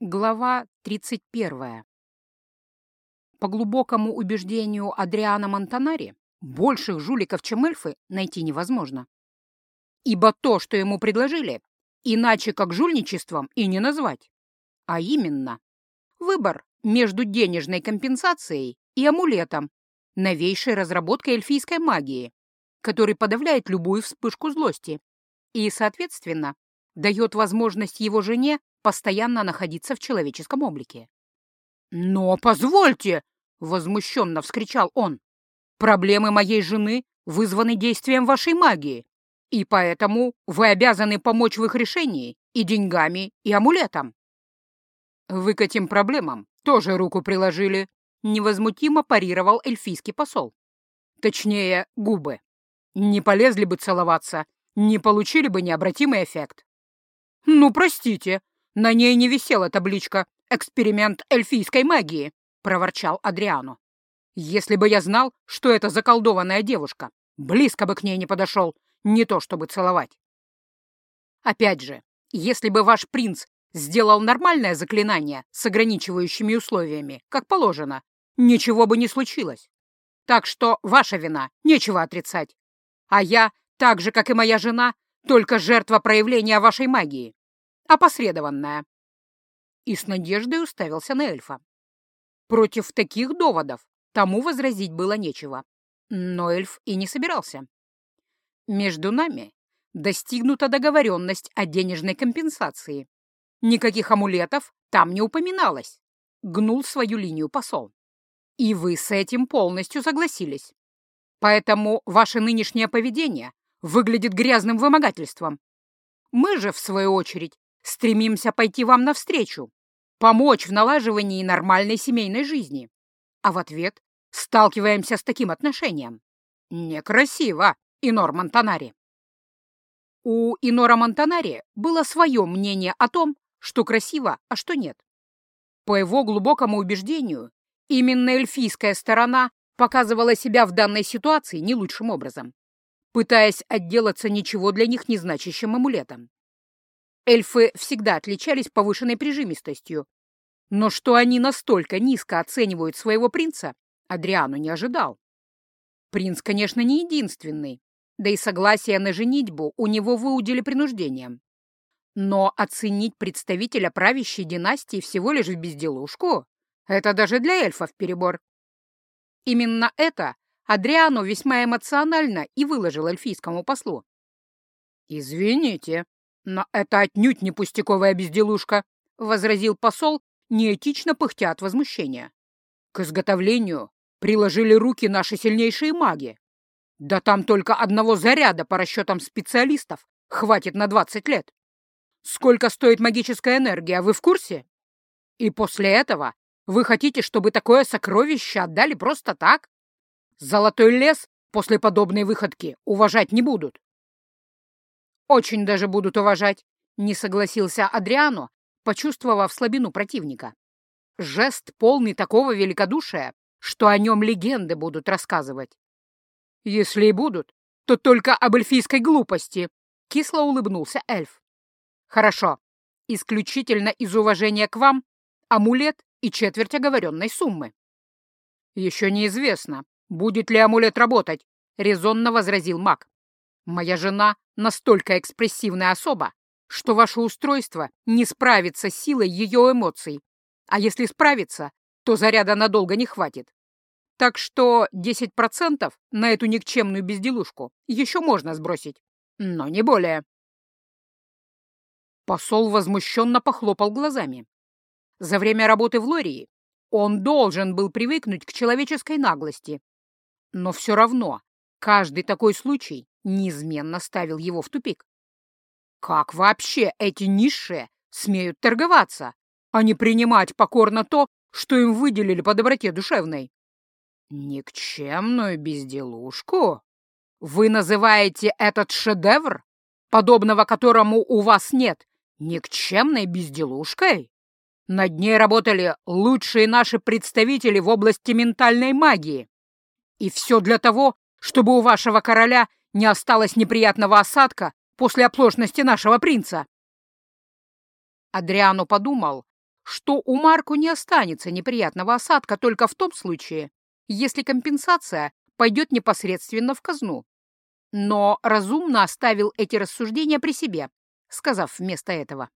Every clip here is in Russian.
Глава 31. По глубокому убеждению Адриана Монтанари, больших жуликов, чем эльфы, найти невозможно. Ибо то, что ему предложили, иначе как жульничеством и не назвать. А именно, выбор между денежной компенсацией и амулетом, новейшей разработкой эльфийской магии, который подавляет любую вспышку злости и, соответственно, дает возможность его жене постоянно находиться в человеческом облике. «Но позвольте!» — возмущенно вскричал он. «Проблемы моей жены вызваны действием вашей магии, и поэтому вы обязаны помочь в их решении и деньгами, и амулетом». «Вы к этим проблемам тоже руку приложили», — невозмутимо парировал эльфийский посол. Точнее, губы. Не полезли бы целоваться, не получили бы необратимый эффект. «Ну, простите, на ней не висела табличка «Эксперимент эльфийской магии», — проворчал Адриану. «Если бы я знал, что это заколдованная девушка, близко бы к ней не подошел, не то чтобы целовать». Опять же, если бы ваш принц сделал нормальное заклинание с ограничивающими условиями, как положено, ничего бы не случилось. Так что ваша вина, нечего отрицать. А я, так же, как и моя жена, только жертва проявления вашей магии опосредованная. И с надеждой уставился на эльфа. Против таких доводов тому возразить было нечего. Но эльф и не собирался. Между нами достигнута договоренность о денежной компенсации. Никаких амулетов там не упоминалось. Гнул свою линию посол. И вы с этим полностью согласились. Поэтому ваше нынешнее поведение выглядит грязным вымогательством. Мы же, в свою очередь, Стремимся пойти вам навстречу, помочь в налаживании нормальной семейной жизни. А в ответ сталкиваемся с таким отношением. Некрасиво, Инор Монтанари. У Инора Монтанари было свое мнение о том, что красиво, а что нет. По его глубокому убеждению, именно эльфийская сторона показывала себя в данной ситуации не лучшим образом, пытаясь отделаться ничего для них не значащим амулетом. Эльфы всегда отличались повышенной прижимистостью. Но что они настолько низко оценивают своего принца, Адриану не ожидал. Принц, конечно, не единственный, да и согласие на женитьбу у него выудили принуждением. Но оценить представителя правящей династии всего лишь в безделушку — это даже для эльфов перебор. Именно это Адриану весьма эмоционально и выложил эльфийскому послу. «Извините», «Но это отнюдь не пустяковая безделушка», — возразил посол, неэтично пыхтя от возмущения. «К изготовлению приложили руки наши сильнейшие маги. Да там только одного заряда по расчетам специалистов хватит на 20 лет. Сколько стоит магическая энергия, вы в курсе? И после этого вы хотите, чтобы такое сокровище отдали просто так? Золотой лес после подобной выходки уважать не будут. «Очень даже будут уважать», — не согласился Адриано, почувствовав слабину противника. Жест полный такого великодушия, что о нем легенды будут рассказывать. «Если и будут, то только об эльфийской глупости», — кисло улыбнулся эльф. «Хорошо. Исключительно из уважения к вам амулет и четверть оговоренной суммы». «Еще неизвестно, будет ли амулет работать», — резонно возразил маг. Моя жена настолько экспрессивная особа, что ваше устройство не справится с силой ее эмоций. А если справится, то заряда надолго не хватит. Так что 10% на эту никчемную безделушку еще можно сбросить, но не более. Посол возмущенно похлопал глазами. За время работы в Лории он должен был привыкнуть к человеческой наглости. Но все равно каждый такой случай неизменно ставил его в тупик. Как вообще эти низшие смеют торговаться, а не принимать покорно то, что им выделили по доброте душевной? Никчемную безделушку? Вы называете этот шедевр, подобного которому у вас нет, никчемной безделушкой? Над ней работали лучшие наши представители в области ментальной магии. И все для того, чтобы у вашего короля не осталось неприятного осадка после оплошности нашего принца. Адриану подумал, что у Марку не останется неприятного осадка только в том случае, если компенсация пойдет непосредственно в казну. Но разумно оставил эти рассуждения при себе, сказав вместо этого.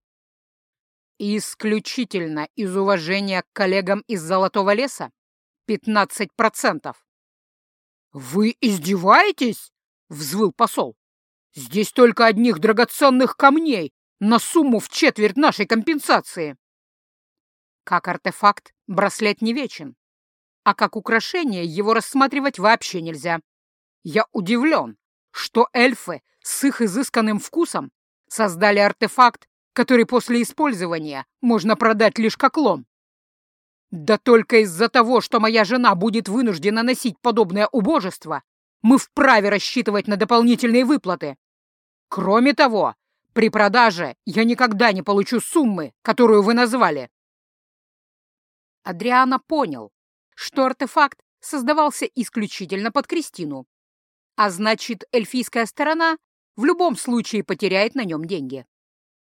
Исключительно из уважения к коллегам из Золотого леса 15%. «Вы издеваетесь?» — взвыл посол. «Здесь только одних драгоценных камней на сумму в четверть нашей компенсации». Как артефакт браслет не вечен, а как украшение его рассматривать вообще нельзя. Я удивлен, что эльфы с их изысканным вкусом создали артефакт, который после использования можно продать лишь как лом. Да только из-за того, что моя жена будет вынуждена носить подобное убожество, мы вправе рассчитывать на дополнительные выплаты. Кроме того, при продаже я никогда не получу суммы, которую вы назвали. Адриана понял, что артефакт создавался исключительно под Кристину, а значит, эльфийская сторона в любом случае потеряет на нем деньги.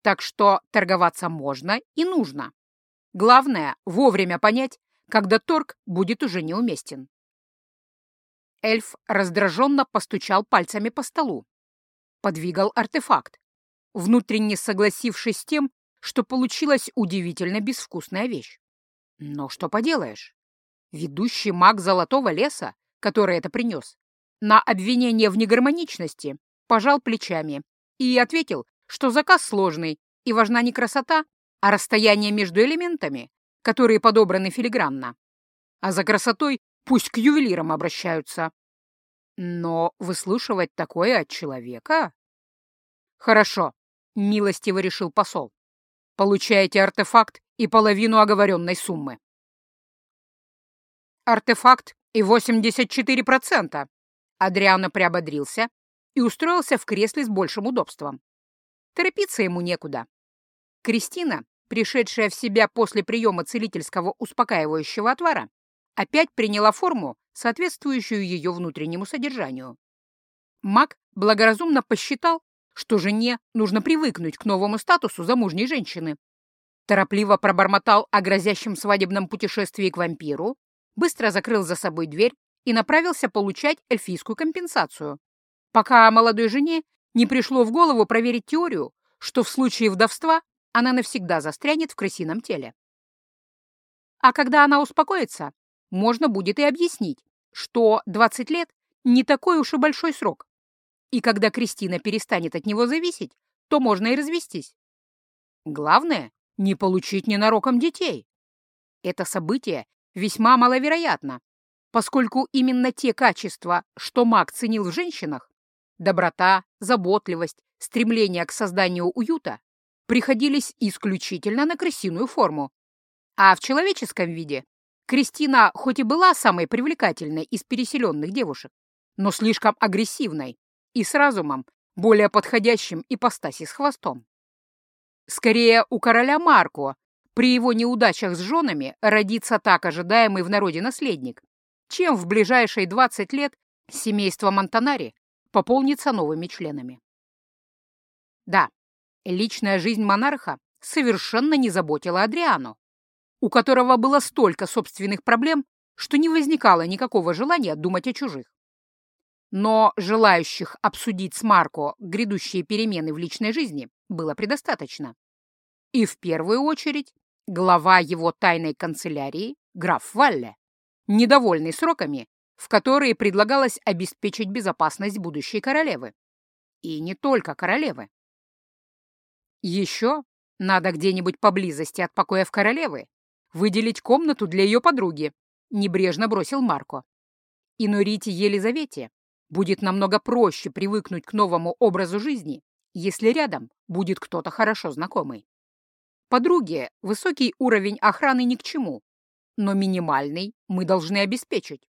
Так что торговаться можно и нужно. Главное — вовремя понять, когда торг будет уже неуместен. Эльф раздраженно постучал пальцами по столу. Подвигал артефакт, внутренне согласившись с тем, что получилась удивительно безвкусная вещь. Но что поделаешь? Ведущий маг Золотого леса, который это принес, на обвинение в негармоничности пожал плечами и ответил, что заказ сложный и важна не красота, а расстояние между элементами, которые подобраны филигранно. А за красотой пусть к ювелирам обращаются. Но выслушивать такое от человека? Хорошо, милостиво решил посол. Получаете артефакт и половину оговоренной суммы. Артефакт и 84%. Адриано приободрился и устроился в кресле с большим удобством. Торопиться ему некуда. Кристина, пришедшая в себя после приема целительского успокаивающего отвара, опять приняла форму, соответствующую ее внутреннему содержанию. Маг благоразумно посчитал, что жене нужно привыкнуть к новому статусу замужней женщины, торопливо пробормотал о грозящем свадебном путешествии к вампиру, быстро закрыл за собой дверь и направился получать эльфийскую компенсацию, пока молодой жене не пришло в голову проверить теорию, что в случае вдовства она навсегда застрянет в крысином теле. А когда она успокоится, можно будет и объяснить, что 20 лет не такой уж и большой срок, и когда Кристина перестанет от него зависеть, то можно и развестись. Главное не получить ненароком детей. Это событие весьма маловероятно, поскольку именно те качества, что маг ценил в женщинах — доброта, заботливость, стремление к созданию уюта — приходились исключительно на крысиную форму. А в человеческом виде Кристина хоть и была самой привлекательной из переселенных девушек, но слишком агрессивной и с разумом, более подходящим ипостаси с хвостом. Скорее, у короля Марко при его неудачах с женами родится так ожидаемый в народе наследник, чем в ближайшие 20 лет семейство Монтанари пополнится новыми членами. Да, личная жизнь монарха совершенно не заботила Адриану, у которого было столько собственных проблем, что не возникало никакого желания думать о чужих. Но желающих обсудить с Марко грядущие перемены в личной жизни было предостаточно. И в первую очередь глава его тайной канцелярии, граф Валле, недовольный сроками, в которые предлагалось обеспечить безопасность будущей королевы. И не только королевы. Еще надо где-нибудь поблизости от покоев королевы выделить комнату для ее подруги, небрежно бросил Марко. И Норите Елизавете будет намного проще привыкнуть к новому образу жизни, если рядом будет кто-то хорошо знакомый. Подруге высокий уровень охраны ни к чему, но минимальный мы должны обеспечить.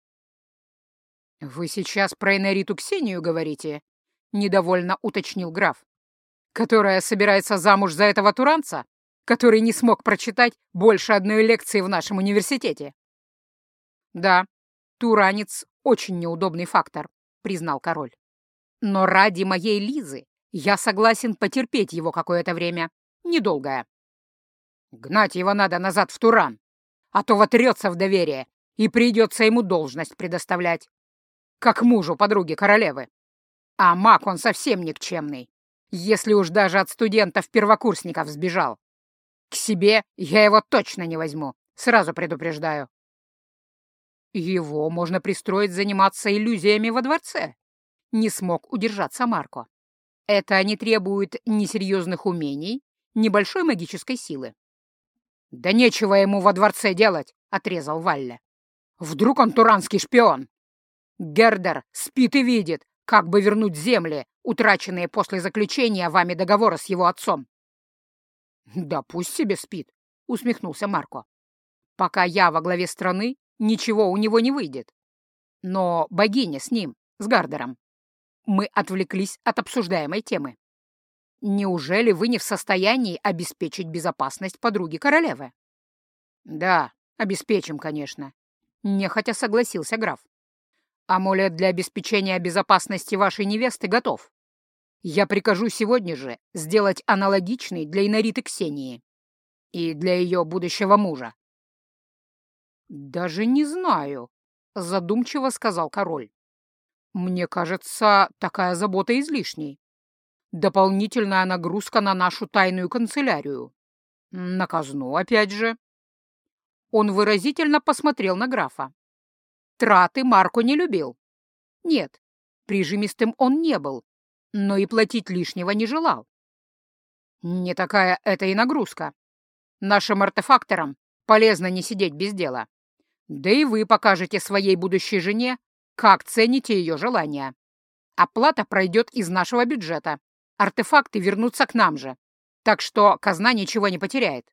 «Вы сейчас про Энериту Ксению говорите?» — недовольно уточнил граф. «Которая собирается замуж за этого туранца, который не смог прочитать больше одной лекции в нашем университете?» «Да, туранец — очень неудобный фактор», признал король. «Но ради моей Лизы я согласен потерпеть его какое-то время. Недолгое». Гнать его надо назад в Туран, а то вотрется в доверие, и придется ему должность предоставлять. Как мужу подруги королевы. А маг он совсем никчемный, если уж даже от студентов-первокурсников сбежал. К себе я его точно не возьму, сразу предупреждаю. Его можно пристроить заниматься иллюзиями во дворце. Не смог удержаться Марко. Это не требует ни серьезных умений, ни большой магической силы. «Да нечего ему во дворце делать», — отрезал Валля. «Вдруг он туранский шпион? Гердер спит и видит, как бы вернуть земли, утраченные после заключения вами договора с его отцом». «Да пусть себе спит», — усмехнулся Марко. «Пока я во главе страны, ничего у него не выйдет. Но богиня с ним, с Гардером. Мы отвлеклись от обсуждаемой темы. Неужели вы не в состоянии обеспечить безопасность подруги королевы? Да, обеспечим, конечно. Нехотя согласился граф. Амулет для обеспечения безопасности вашей невесты готов. Я прикажу сегодня же сделать аналогичный для Инориты Ксении и для ее будущего мужа. «Даже не знаю», — задумчиво сказал король. «Мне кажется, такая забота излишней. Дополнительная нагрузка на нашу тайную канцелярию. На казну, опять же». Он выразительно посмотрел на графа. Траты Марко не любил. Нет, прижимистым он не был, но и платить лишнего не желал. Не такая это и нагрузка. Нашим артефакторам полезно не сидеть без дела. Да и вы покажете своей будущей жене, как цените ее желания. Оплата пройдет из нашего бюджета. Артефакты вернутся к нам же. Так что казна ничего не потеряет.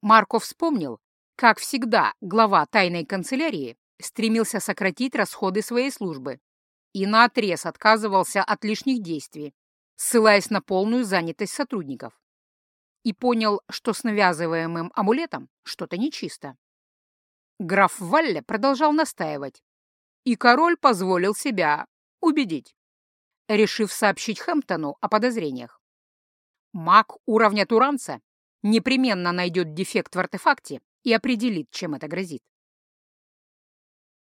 Марко вспомнил, как всегда глава тайной канцелярии стремился сократить расходы своей службы и наотрез отказывался от лишних действий, ссылаясь на полную занятость сотрудников. И понял, что с навязываемым амулетом что-то нечисто. Граф Валле продолжал настаивать, и король позволил себя убедить, решив сообщить Хэмптону о подозрениях. Маг уровня Туранца непременно найдет дефект в артефакте и определит, чем это грозит.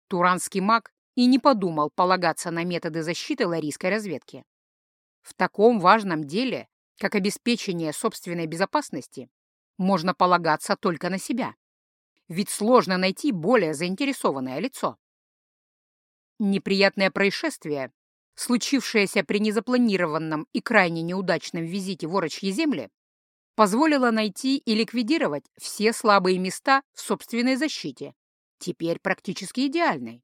Туранский маг и не подумал полагаться на методы защиты ларийской разведки. В таком важном деле, как обеспечение собственной безопасности, можно полагаться только на себя ведь сложно найти более заинтересованное лицо. Неприятное происшествие, случившееся при незапланированном и крайне неудачном визите в земли, позволило найти и ликвидировать все слабые места в собственной защите, теперь практически идеальной.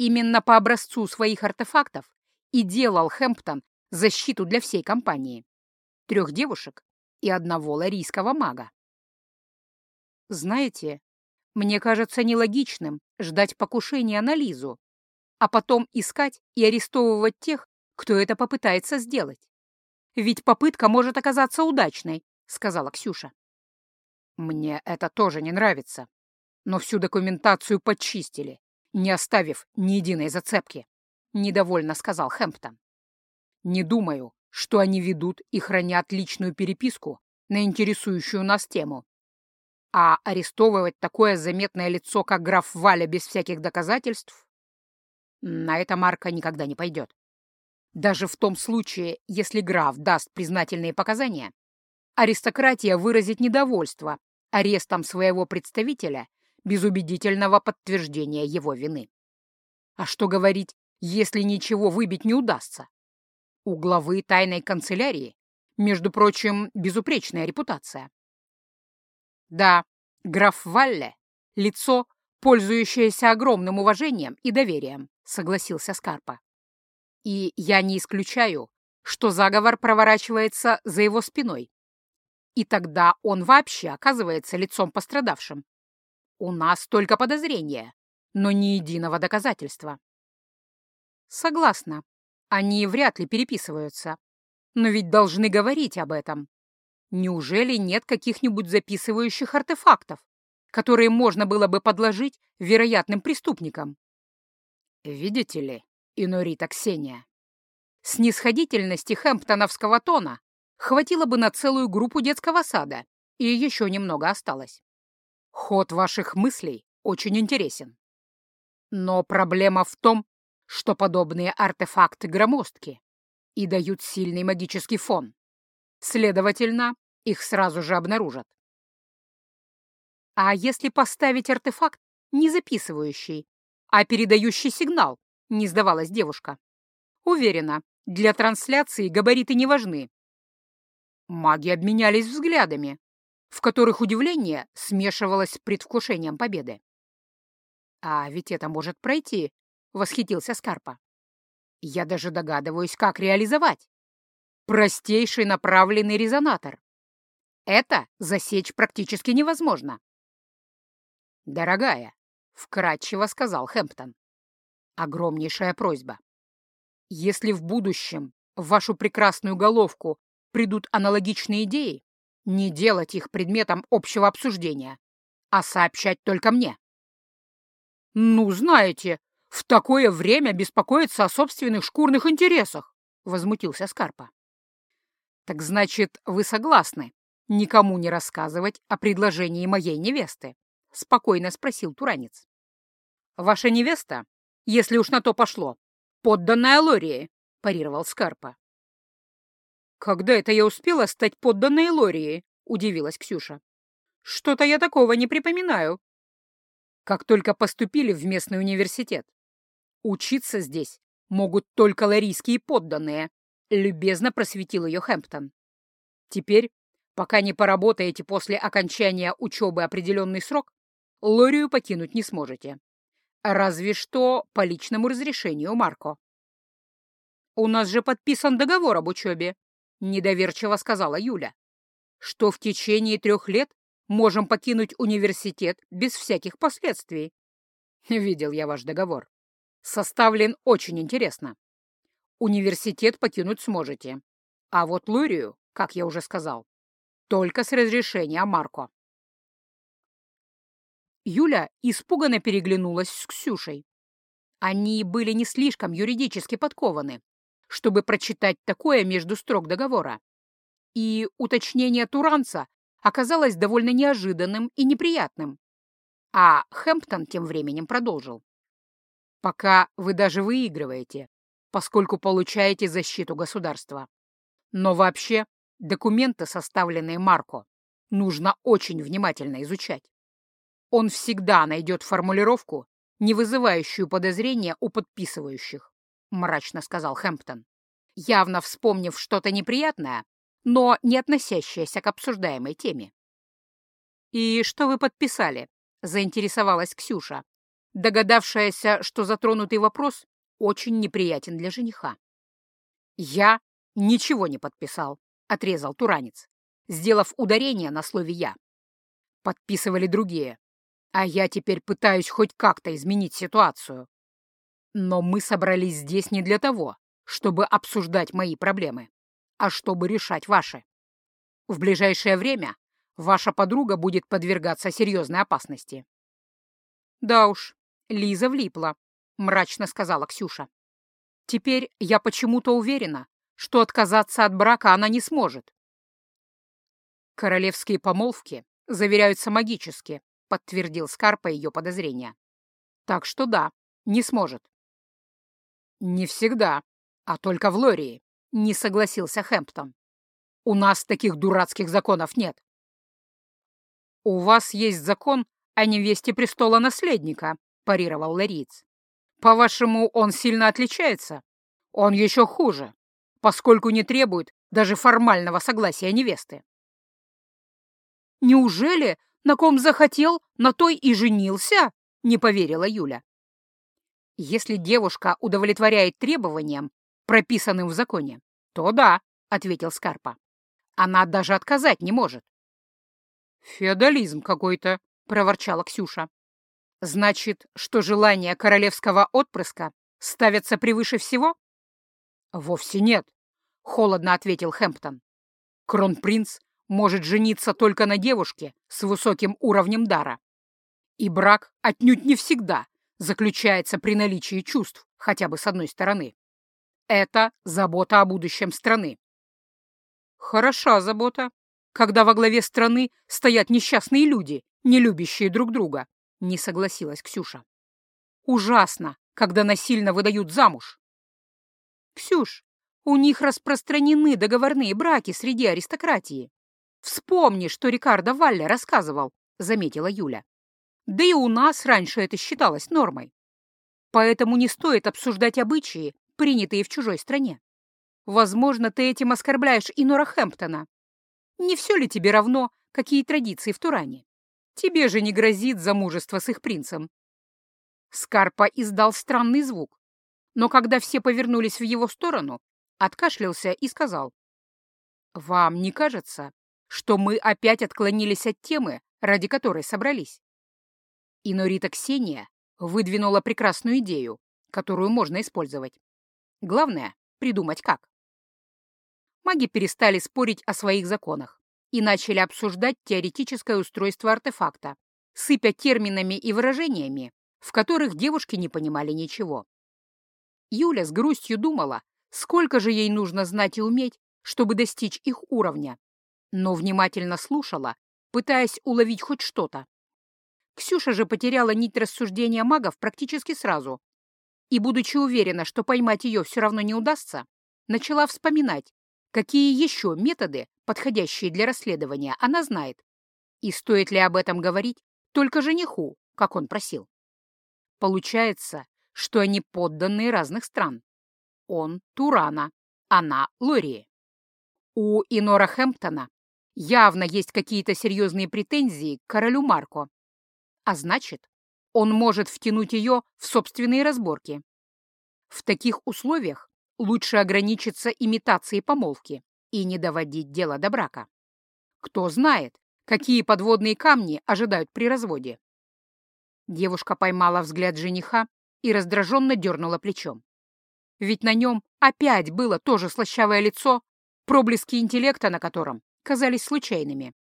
Именно по образцу своих артефактов и делал Хэмптон защиту для всей компании. Трех девушек и одного ларийского мага. Знаете, мне кажется нелогичным ждать покушения на Лизу, а потом искать и арестовывать тех, кто это попытается сделать. Ведь попытка может оказаться удачной, сказала Ксюша. Мне это тоже не нравится, но всю документацию подчистили, не оставив ни единой зацепки, недовольно сказал Хэмптон. Не думаю, что они ведут и хранят личную переписку на интересующую нас тему. А арестовывать такое заметное лицо, как граф Валя, без всяких доказательств? На это Марка никогда не пойдет. Даже в том случае, если граф даст признательные показания, аристократия выразит недовольство арестом своего представителя без убедительного подтверждения его вины. А что говорить, если ничего выбить не удастся? У главы тайной канцелярии, между прочим, безупречная репутация. Да, граф Валле — лицо, пользующееся огромным уважением и доверием, согласился Скарпа. И я не исключаю, что заговор проворачивается за его спиной. И тогда он вообще оказывается лицом пострадавшим. У нас только подозрения, но ни единого доказательства. Согласна, они вряд ли переписываются. Но ведь должны говорить об этом. Неужели нет каких-нибудь записывающих артефактов, которые можно было бы подложить вероятным преступникам? Видите ли, Инорита Ксения, снисходительности хэмптоновского тона хватило бы на целую группу детского сада и еще немного осталось. Ход ваших мыслей очень интересен. Но проблема в том, что подобные артефакты громоздки и дают сильный магический фон. Следовательно, их сразу же обнаружат. А если поставить артефакт, не записывающий, а передающий сигнал, не сдавалась девушка. Уверена, для трансляции габариты не важны. Маги обменялись взглядами, в которых удивление смешивалось с предвкушением победы. «А ведь это может пройти», — восхитился Скарпа. «Я даже догадываюсь, как реализовать. Простейший направленный резонатор. Это засечь практически невозможно». «Дорогая», — вкратчиво сказал Хэмптон, — «огромнейшая просьба. Если в будущем в вашу прекрасную головку придут аналогичные идеи, не делать их предметом общего обсуждения, а сообщать только мне. «Ну, знаете, в такое время беспокоиться о собственных шкурных интересах», — возмутился Скарпа. «Так значит, вы согласны никому не рассказывать о предложении моей невесты?» — спокойно спросил Туранец. «Ваша невеста, если уж на то пошло, подданная Лории», — парировал Скарпа. «Когда это я успела стать подданной Лории?» — удивилась Ксюша. «Что-то я такого не припоминаю». «Как только поступили в местный университет. Учиться здесь могут только ларийские подданные», — любезно просветил ее Хэмптон. «Теперь, пока не поработаете после окончания учебы определенный срок, Лорию покинуть не сможете. Разве что по личному разрешению Марко». «У нас же подписан договор об учебе», — недоверчиво сказала Юля, «что в течение трех лет можем покинуть университет без всяких последствий». Видел я ваш договор. Составлен очень интересно. Университет покинуть сможете. А вот Лурию, как я уже сказал, только с разрешения Марко. Юля испуганно переглянулась с Ксюшей. Они были не слишком юридически подкованы, чтобы прочитать такое между строк договора. И уточнение Туранца оказалось довольно неожиданным и неприятным. А Хэмптон тем временем продолжил. «Пока вы даже выигрываете, поскольку получаете защиту государства. Но вообще документы, составленные Марко, нужно очень внимательно изучать. Он всегда найдет формулировку, не вызывающую подозрения у подписывающих. — мрачно сказал Хэмптон, явно вспомнив что-то неприятное, но не относящееся к обсуждаемой теме. «И что вы подписали?» — заинтересовалась Ксюша, догадавшаяся, что затронутый вопрос очень неприятен для жениха. «Я ничего не подписал», — отрезал Туранец, сделав ударение на слове «я». Подписывали другие, а я теперь пытаюсь хоть как-то изменить ситуацию. Но мы собрались здесь не для того, чтобы обсуждать мои проблемы, а чтобы решать ваши. В ближайшее время ваша подруга будет подвергаться серьезной опасности. Да уж, Лиза влипла, мрачно сказала Ксюша. Теперь я почему-то уверена, что отказаться от брака она не сможет. Королевские помолвки заверяются магически, подтвердил Скарпа ее подозрения. Так что да, не сможет. «Не всегда, а только в Лории», — не согласился Хэмптон. «У нас таких дурацких законов нет». «У вас есть закон о невесте престола наследника», — парировал Лариц. «По-вашему, он сильно отличается? Он еще хуже, поскольку не требует даже формального согласия невесты». «Неужели на ком захотел, на той и женился?» — не поверила Юля. Если девушка удовлетворяет требованиям, прописанным в законе, то да, — ответил Скарпа. Она даже отказать не может. Феодализм какой-то, — проворчала Ксюша. Значит, что желание королевского отпрыска ставятся превыше всего? Вовсе нет, — холодно ответил Хэмптон. Кронпринц может жениться только на девушке с высоким уровнем дара. И брак отнюдь не всегда заключается при наличии чувств хотя бы с одной стороны. Это забота о будущем страны. Хороша забота, когда во главе страны стоят несчастные люди, не любящие друг друга, не согласилась Ксюша. Ужасно, когда насильно выдают замуж. Ксюш, у них распространены договорные браки среди аристократии. Вспомни, что Рикардо Валле рассказывал, заметила Юля. Да и у нас раньше это считалось нормой. Поэтому не стоит обсуждать обычаи, принятые в чужой стране. Возможно, ты этим оскорбляешь и Нора Хэмптона. Не все ли тебе равно, какие традиции в Туране? Тебе же не грозит замужество с их принцем. Скарпа издал странный звук, но когда все повернулись в его сторону, откашлялся и сказал. «Вам не кажется, что мы опять отклонились от темы, ради которой собрались?» И Норита Ксения выдвинула прекрасную идею, которую можно использовать. Главное — придумать как. Маги перестали спорить о своих законах и начали обсуждать теоретическое устройство артефакта, сыпя терминами и выражениями, в которых девушки не понимали ничего. Юля с грустью думала, сколько же ей нужно знать и уметь, чтобы достичь их уровня, но внимательно слушала, пытаясь уловить хоть что-то. Ксюша же потеряла нить рассуждения магов практически сразу. И, будучи уверена, что поймать ее все равно не удастся, начала вспоминать, какие еще методы, подходящие для расследования, она знает. И стоит ли об этом говорить только жениху, как он просил. Получается, что они подданные разных стран. Он — Турана, она — Лории. У Инора Хэмптона явно есть какие-то серьезные претензии к королю Марко, а значит, он может втянуть ее в собственные разборки. В таких условиях лучше ограничиться имитацией помолвки и не доводить дело до брака. Кто знает, какие подводные камни ожидают при разводе. Девушка поймала взгляд жениха и раздраженно дернула плечом. Ведь на нем опять было то же слащавое лицо, проблески интеллекта на котором казались случайными.